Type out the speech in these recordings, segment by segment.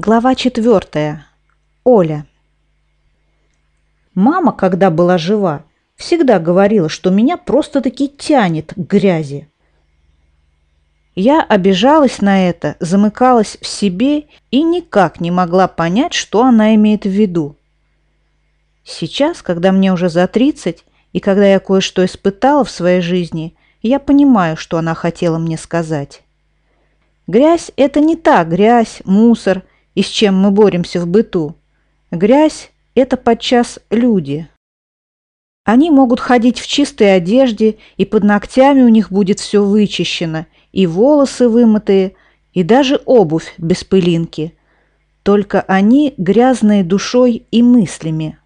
Глава четвертая. Оля. Мама, когда была жива, всегда говорила, что меня просто-таки тянет к грязи. Я обижалась на это, замыкалась в себе и никак не могла понять, что она имеет в виду. Сейчас, когда мне уже за 30, и когда я кое-что испытала в своей жизни, я понимаю, что она хотела мне сказать. Грязь – это не та грязь, мусор – и с чем мы боремся в быту. Грязь – это подчас люди. Они могут ходить в чистой одежде, и под ногтями у них будет все вычищено, и волосы вымытые, и даже обувь без пылинки. Только они грязные душой и мыслями.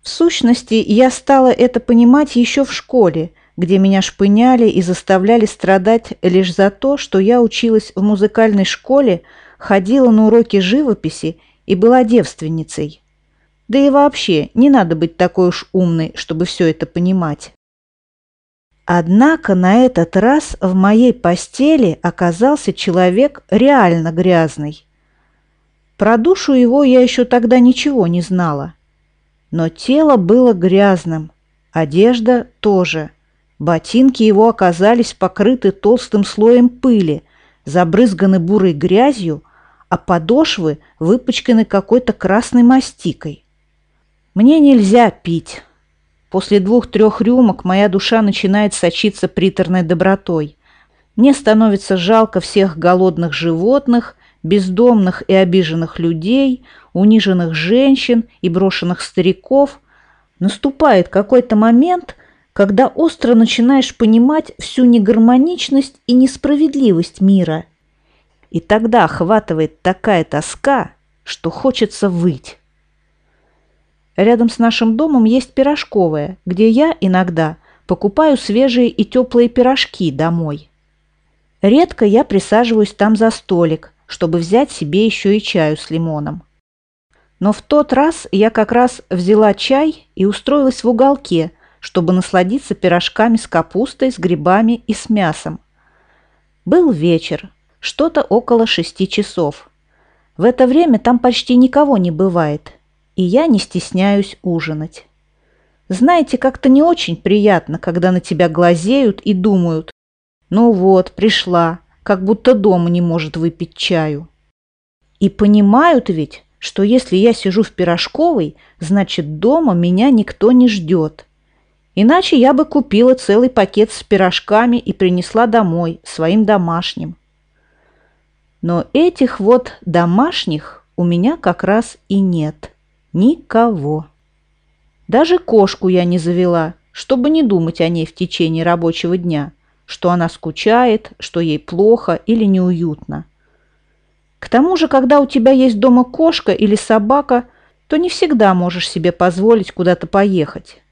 В сущности, я стала это понимать еще в школе, где меня шпыняли и заставляли страдать лишь за то, что я училась в музыкальной школе, ходила на уроки живописи и была девственницей. Да и вообще, не надо быть такой уж умной, чтобы все это понимать. Однако на этот раз в моей постели оказался человек реально грязный. Про душу его я еще тогда ничего не знала. Но тело было грязным, одежда тоже. Ботинки его оказались покрыты толстым слоем пыли, забрызганы бурой грязью, а подошвы выпачканы какой-то красной мастикой. Мне нельзя пить. После двух-трех рюмок моя душа начинает сочиться приторной добротой. Мне становится жалко всех голодных животных, бездомных и обиженных людей, униженных женщин и брошенных стариков. Наступает какой-то момент, когда остро начинаешь понимать всю негармоничность и несправедливость мира – и тогда охватывает такая тоска, что хочется выть. Рядом с нашим домом есть пирожковая, где я иногда покупаю свежие и теплые пирожки домой. Редко я присаживаюсь там за столик, чтобы взять себе еще и чаю с лимоном. Но в тот раз я как раз взяла чай и устроилась в уголке, чтобы насладиться пирожками с капустой, с грибами и с мясом. Был вечер, что-то около шести часов. В это время там почти никого не бывает, и я не стесняюсь ужинать. Знаете, как-то не очень приятно, когда на тебя глазеют и думают, ну вот, пришла, как будто дома не может выпить чаю. И понимают ведь, что если я сижу в пирожковой, значит дома меня никто не ждет. Иначе я бы купила целый пакет с пирожками и принесла домой, своим домашним. Но этих вот домашних у меня как раз и нет. Никого. Даже кошку я не завела, чтобы не думать о ней в течение рабочего дня, что она скучает, что ей плохо или неуютно. К тому же, когда у тебя есть дома кошка или собака, то не всегда можешь себе позволить куда-то поехать.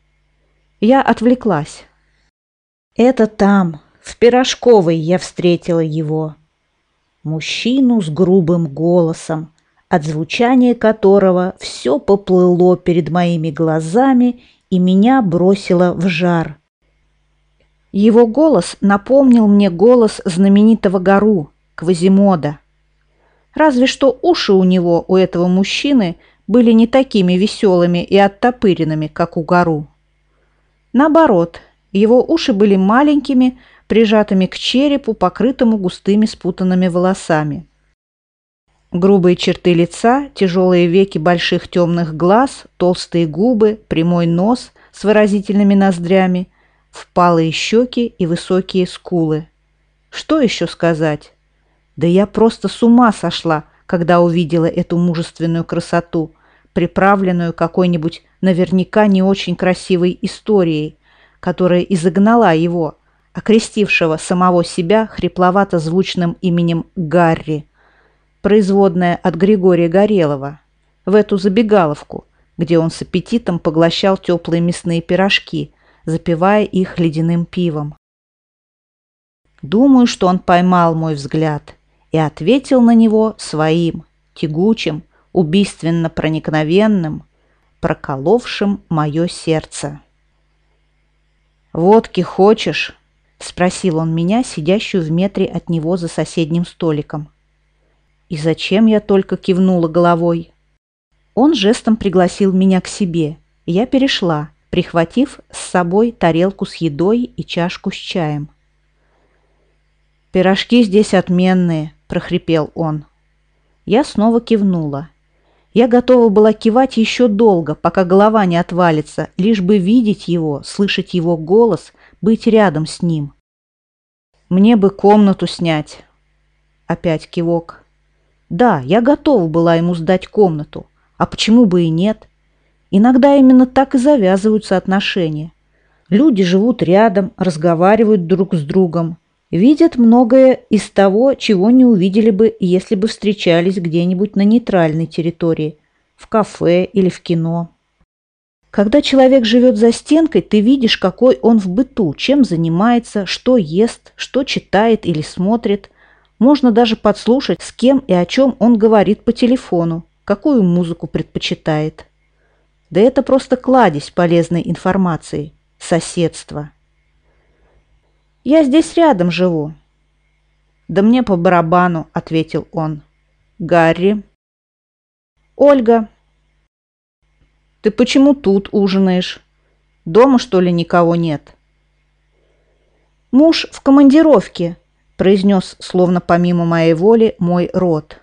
Я отвлеклась. Это там, в Пирожковой, я встретила его мужчину с грубым голосом, от звучания которого все поплыло перед моими глазами и меня бросило в жар. Его голос напомнил мне голос знаменитого гору, Квазимода. Разве что уши у него, у этого мужчины, были не такими веселыми и оттопыренными, как у гору. Наоборот, его уши были маленькими, прижатыми к черепу, покрытому густыми спутанными волосами. Грубые черты лица, тяжелые веки больших темных глаз, толстые губы, прямой нос с выразительными ноздрями, впалые щеки и высокие скулы. Что еще сказать? Да я просто с ума сошла, когда увидела эту мужественную красоту, приправленную какой-нибудь наверняка не очень красивой историей, которая изогнала его – окрестившего самого себя хрипловато-звучным именем Гарри, производная от Григория Горелова, в эту забегаловку, где он с аппетитом поглощал теплые мясные пирожки, запивая их ледяным пивом. Думаю, что он поймал мой взгляд и ответил на него своим, тягучим, убийственно проникновенным, проколовшим мое сердце. «Водки хочешь?» – спросил он меня, сидящую в метре от него за соседним столиком. И зачем я только кивнула головой? Он жестом пригласил меня к себе, я перешла, прихватив с собой тарелку с едой и чашку с чаем. «Пирожки здесь отменные», – прохрипел он. Я снова кивнула. Я готова была кивать еще долго, пока голова не отвалится, лишь бы видеть его, слышать его голос, быть рядом с ним. «Мне бы комнату снять». Опять кивок. Да, я готова была ему сдать комнату. А почему бы и нет? Иногда именно так и завязываются отношения. Люди живут рядом, разговаривают друг с другом, видят многое из того, чего не увидели бы, если бы встречались где-нибудь на нейтральной территории, в кафе или в кино. Когда человек живет за стенкой, ты видишь, какой он в быту, чем занимается, что ест, что читает или смотрит. Можно даже подслушать, с кем и о чем он говорит по телефону, какую музыку предпочитает. Да это просто кладезь полезной информации, соседство. «Я здесь рядом живу». «Да мне по барабану», — ответил он. «Гарри». «Ольга». «Ты почему тут ужинаешь? Дома, что ли, никого нет?» «Муж в командировке», — произнес, словно помимо моей воли, мой род.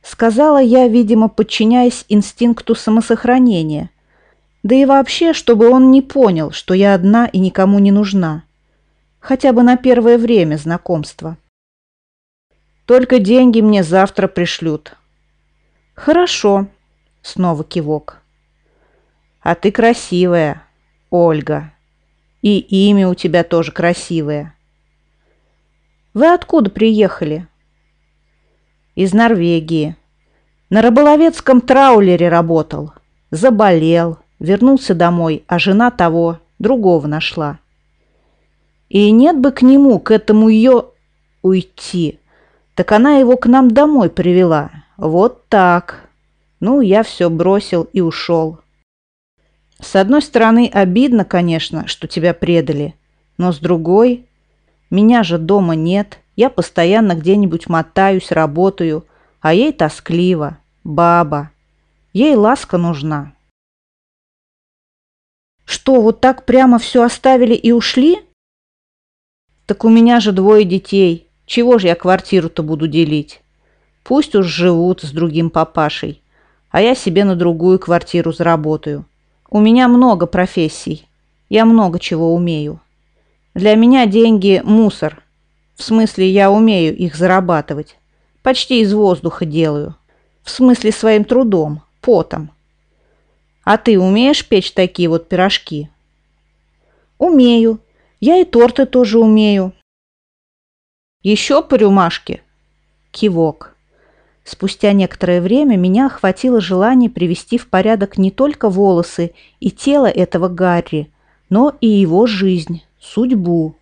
Сказала я, видимо, подчиняясь инстинкту самосохранения. Да и вообще, чтобы он не понял, что я одна и никому не нужна. Хотя бы на первое время знакомства. Только деньги мне завтра пришлют. Хорошо. Снова кивок. А ты красивая, Ольга. И имя у тебя тоже красивое. Вы откуда приехали? из Норвегии. На рыболовецком траулере работал. Заболел, вернулся домой, а жена того, другого нашла. И нет бы к нему, к этому ее уйти. Так она его к нам домой привела. Вот так. Ну, я все бросил и ушел. С одной стороны, обидно, конечно, что тебя предали. Но с другой, меня же дома нет. Я постоянно где-нибудь мотаюсь, работаю, а ей тоскливо. Баба. Ей ласка нужна. Что, вот так прямо все оставили и ушли? Так у меня же двое детей. Чего же я квартиру-то буду делить? Пусть уж живут с другим папашей, а я себе на другую квартиру заработаю. У меня много профессий. Я много чего умею. Для меня деньги – мусор – в смысле, я умею их зарабатывать. Почти из воздуха делаю. В смысле, своим трудом, потом. А ты умеешь печь такие вот пирожки? Умею. Я и торты тоже умею. Еще по рюмашке? Кивок. Спустя некоторое время меня охватило желание привести в порядок не только волосы и тело этого Гарри, но и его жизнь, судьбу.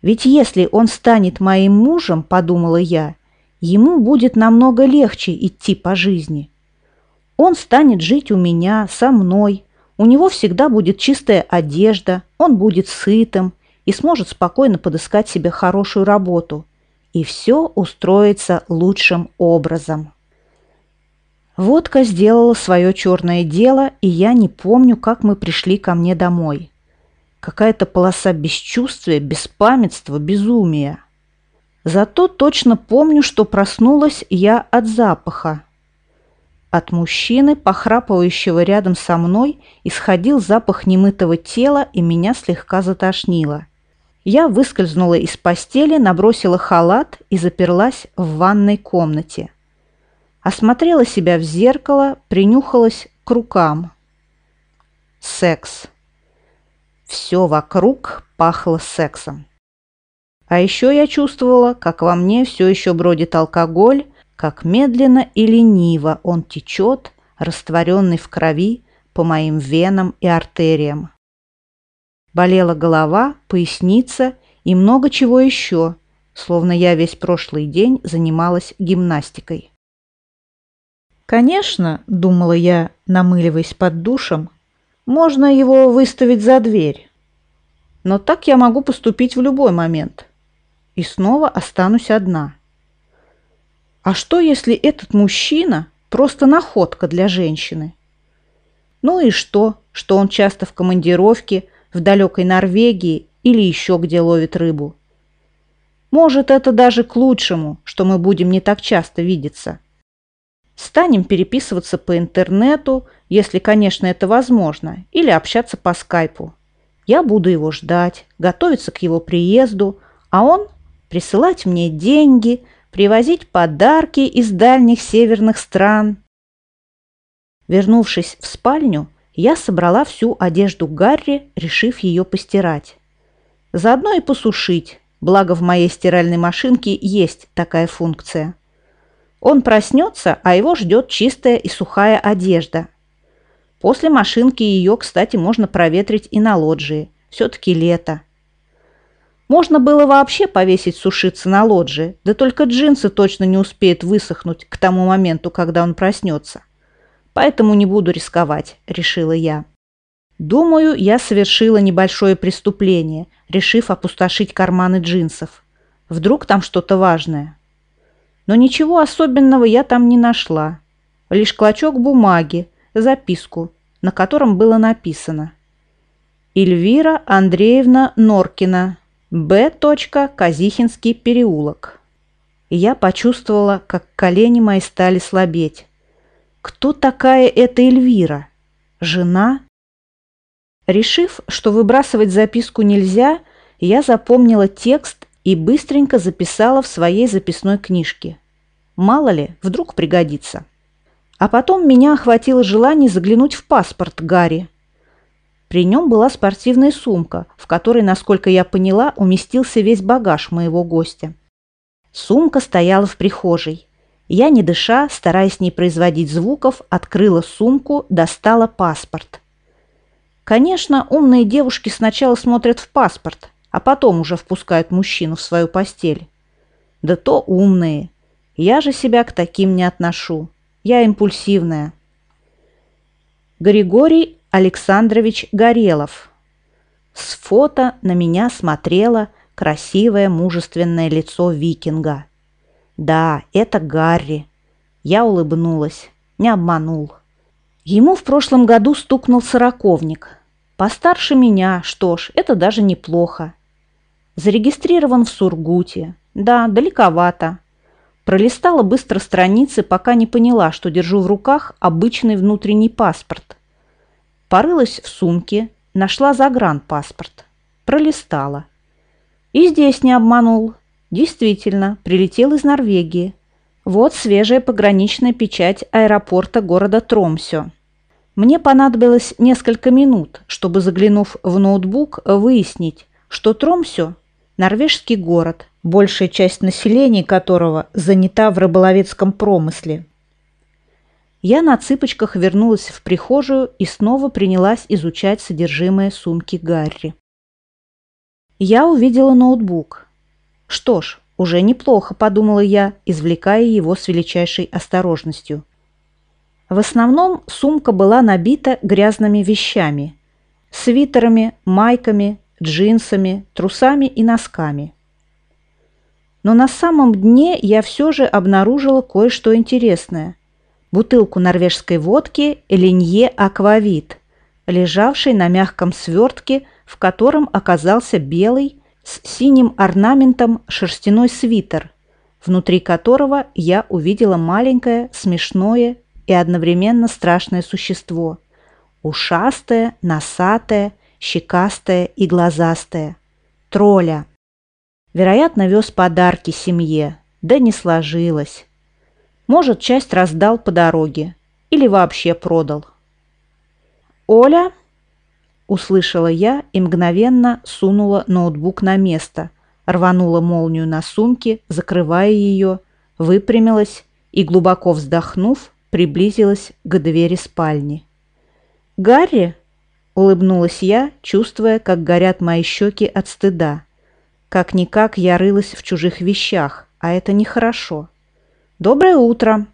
Ведь если он станет моим мужем, подумала я, ему будет намного легче идти по жизни. Он станет жить у меня, со мной, у него всегда будет чистая одежда, он будет сытым и сможет спокойно подыскать себе хорошую работу. И все устроится лучшим образом. Водка сделала свое черное дело, и я не помню, как мы пришли ко мне домой. Какая-то полоса бесчувствия, беспамятства, безумия. Зато точно помню, что проснулась я от запаха. От мужчины, похрапывающего рядом со мной, исходил запах немытого тела, и меня слегка затошнило. Я выскользнула из постели, набросила халат и заперлась в ванной комнате. Осмотрела себя в зеркало, принюхалась к рукам. Секс. Все вокруг пахло сексом. А еще я чувствовала, как во мне все еще бродит алкоголь, как медленно и лениво он течет, растворенный в крови по моим венам и артериям. Болела голова, поясница и много чего еще, словно я весь прошлый день занималась гимнастикой. Конечно, думала я, намыливаясь под душем, можно его выставить за дверь. Но так я могу поступить в любой момент. И снова останусь одна. А что, если этот мужчина просто находка для женщины? Ну и что, что он часто в командировке, в далекой Норвегии или еще где ловит рыбу? Может, это даже к лучшему, что мы будем не так часто видеться. Станем переписываться по интернету, если, конечно, это возможно, или общаться по скайпу. Я буду его ждать, готовиться к его приезду, а он присылать мне деньги, привозить подарки из дальних северных стран. Вернувшись в спальню, я собрала всю одежду Гарри, решив ее постирать. Заодно и посушить, благо в моей стиральной машинке есть такая функция. Он проснется, а его ждет чистая и сухая одежда. После машинки ее, кстати, можно проветрить и на лоджии. Все-таки лето. Можно было вообще повесить сушиться на лоджии, да только джинсы точно не успеют высохнуть к тому моменту, когда он проснется. Поэтому не буду рисковать, решила я. Думаю, я совершила небольшое преступление, решив опустошить карманы джинсов. Вдруг там что-то важное. Но ничего особенного я там не нашла. Лишь клочок бумаги, записку, на котором было написано «Эльвира Андреевна Норкина, Б. Казихинский переулок. Я почувствовала, как колени мои стали слабеть. Кто такая эта Эльвира? Жена? Решив, что выбрасывать записку нельзя, я запомнила текст и быстренько записала в своей записной книжке. Мало ли, вдруг пригодится. А потом меня охватило желание заглянуть в паспорт Гарри, при нем была спортивная сумка, в которой, насколько я поняла, уместился весь багаж моего гостя. Сумка стояла в прихожей. Я, не дыша, стараясь не производить звуков, открыла сумку, достала паспорт. Конечно, умные девушки сначала смотрят в паспорт, а потом уже впускают мужчину в свою постель. Да то умные. Я же себя к таким не отношу. Я импульсивная. Григорий Александрович Горелов. С фото на меня смотрело красивое мужественное лицо викинга. Да, это Гарри. Я улыбнулась. Не обманул. Ему в прошлом году стукнул сороковник. Постарше меня, что ж, это даже неплохо. Зарегистрирован в Сургуте. Да, далековато. Пролистала быстро страницы, пока не поняла, что держу в руках обычный внутренний паспорт – Порылась в сумке, нашла загранпаспорт. Пролистала. И здесь не обманул. Действительно, прилетел из Норвегии. Вот свежая пограничная печать аэропорта города Тромсё. Мне понадобилось несколько минут, чтобы, заглянув в ноутбук, выяснить, что Тромсё – норвежский город, большая часть населения которого занята в рыболовецком промысле. Я на цыпочках вернулась в прихожую и снова принялась изучать содержимое сумки Гарри. Я увидела ноутбук. Что ж, уже неплохо, подумала я, извлекая его с величайшей осторожностью. В основном сумка была набита грязными вещами. Свитерами, майками, джинсами, трусами и носками. Но на самом дне я все же обнаружила кое-что интересное – бутылку норвежской водки «Линье Аквавит», лежавшей на мягком свертке, в котором оказался белый с синим орнаментом шерстяной свитер, внутри которого я увидела маленькое, смешное и одновременно страшное существо. Ушастое, носатое, щекастое и глазастое. Тролля. Вероятно, вез подарки семье, да не сложилось. Может, часть раздал по дороге или вообще продал. «Оля!» – услышала я и мгновенно сунула ноутбук на место, рванула молнию на сумке, закрывая ее, выпрямилась и, глубоко вздохнув, приблизилась к двери спальни. «Гарри!» – улыбнулась я, чувствуя, как горят мои щеки от стыда. Как-никак я рылась в чужих вещах, а это нехорошо. «Доброе утро!»